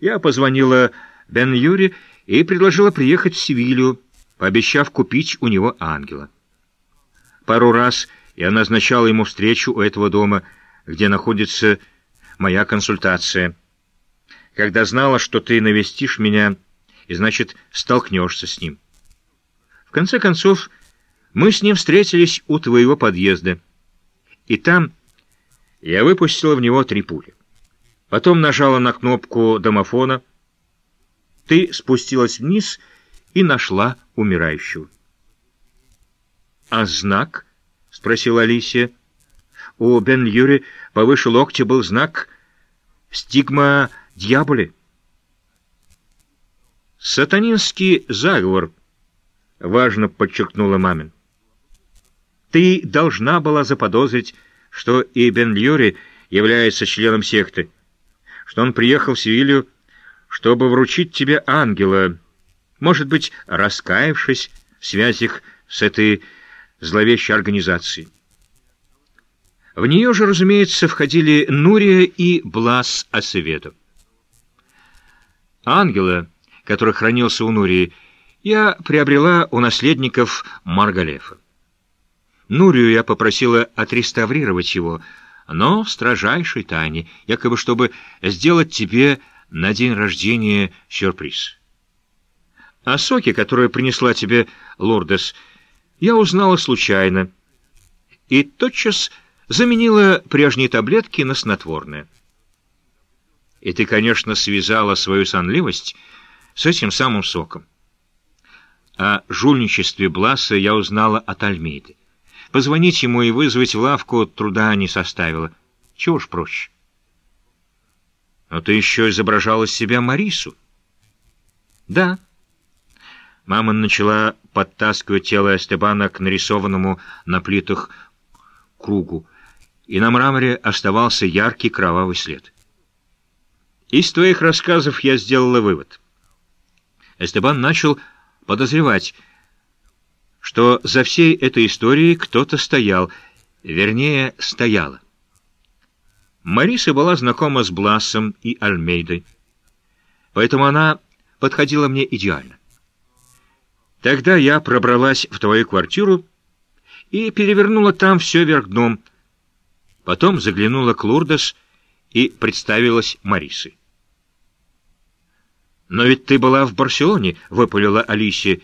Я позвонила Бен Юри и предложила приехать в Севилью, пообещав купить у него ангела. Пару раз я назначала ему встречу у этого дома, где находится моя консультация. Когда знала, что ты навестишь меня, и, значит, столкнешься с ним. В конце концов, мы с ним встретились у твоего подъезда, и там я выпустила в него три пули. Потом нажала на кнопку домофона. Ты спустилась вниз и нашла умирающего. «А знак?» — спросила Алисия. У Бен Юри повыше локтя был знак «Стигма дьяволи». «Сатанинский заговор», — важно подчеркнула мамин. «Ты должна была заподозрить, что и Бен Юри является членом секты, что он приехал в Севилью, чтобы вручить тебе ангела, может быть, раскаявшись в связях с этой зловещей организацией. В нее же, разумеется, входили Нурия и Блас Асеведо. Ангела, который хранился у Нурии, я приобрела у наследников Маргалефа. Нурию я попросила отреставрировать его, но в строжайшей тайне, якобы чтобы сделать тебе на день рождения сюрприз. О соке, которую принесла тебе Лордес, я узнала случайно и тотчас заменила прежние таблетки на снотворное. И ты, конечно, связала свою сонливость с этим самым соком. О жульничестве Бласа я узнала от Альмейды. Позвонить ему и вызвать в лавку труда не составило. Чего ж проще? Но ты еще изображала себя Марису. Да. Мама начала подтаскивать тело Эстебана к нарисованному на плитах кругу, и на мраморе оставался яркий кровавый след. Из твоих рассказов я сделала вывод. Эстебан начал подозревать, что за всей этой историей кто-то стоял, вернее, стояла. Мариса была знакома с Блассом и Альмейдой, поэтому она подходила мне идеально. Тогда я пробралась в твою квартиру и перевернула там все вверх дном, Потом заглянула к Лурдес и представилась Марисой. «Но ведь ты была в Барселоне», — выпалила Алисия,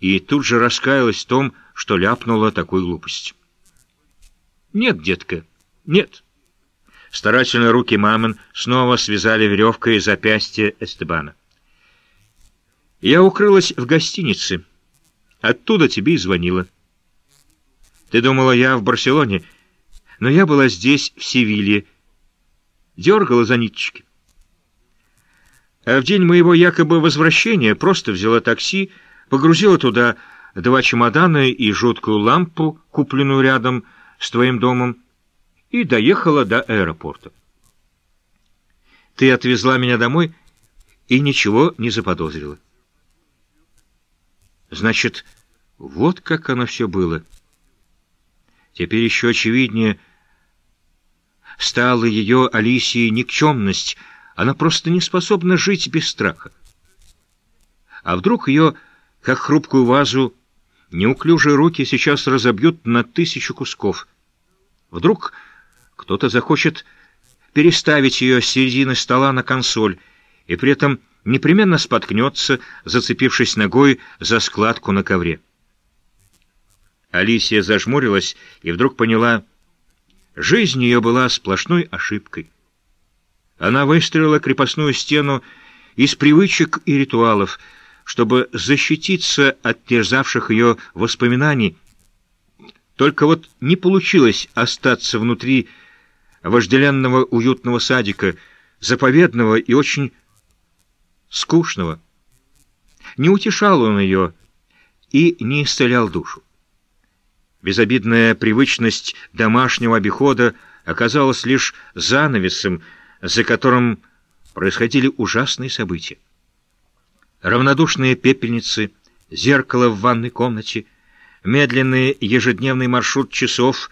и тут же раскаялась в том, что ляпнула такую глупость. «Нет, детка, нет». Старательно руки мамин снова связали веревкой запястье Эстебана. «Я укрылась в гостинице. Оттуда тебе и звонила. Ты думала, я в Барселоне, — но я была здесь, в Севилье, дергала за ниточки. А в день моего якобы возвращения просто взяла такси, погрузила туда два чемодана и жуткую лампу, купленную рядом с твоим домом, и доехала до аэропорта. Ты отвезла меня домой и ничего не заподозрила. Значит, вот как оно все было. Теперь еще очевиднее — стала ее Алисии никчемность. Она просто не способна жить без страха. А вдруг ее, как хрупкую вазу, неуклюжие руки сейчас разобьют на тысячу кусков? Вдруг кто-то захочет переставить ее с середины стола на консоль, и при этом непременно споткнется, зацепившись ногой за складку на ковре. Алисия зажмурилась и вдруг поняла, Жизнь ее была сплошной ошибкой. Она выстроила крепостную стену из привычек и ритуалов, чтобы защититься от терзавших ее воспоминаний. Только вот не получилось остаться внутри вожделенного уютного садика, заповедного и очень скучного. Не утешал он ее и не исцелял душу. Безобидная привычность домашнего обихода оказалась лишь занавесом, за которым происходили ужасные события. Равнодушные пепельницы, зеркало в ванной комнате, медленный ежедневный маршрут часов,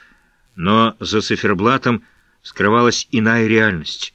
но за циферблатом скрывалась иная реальность.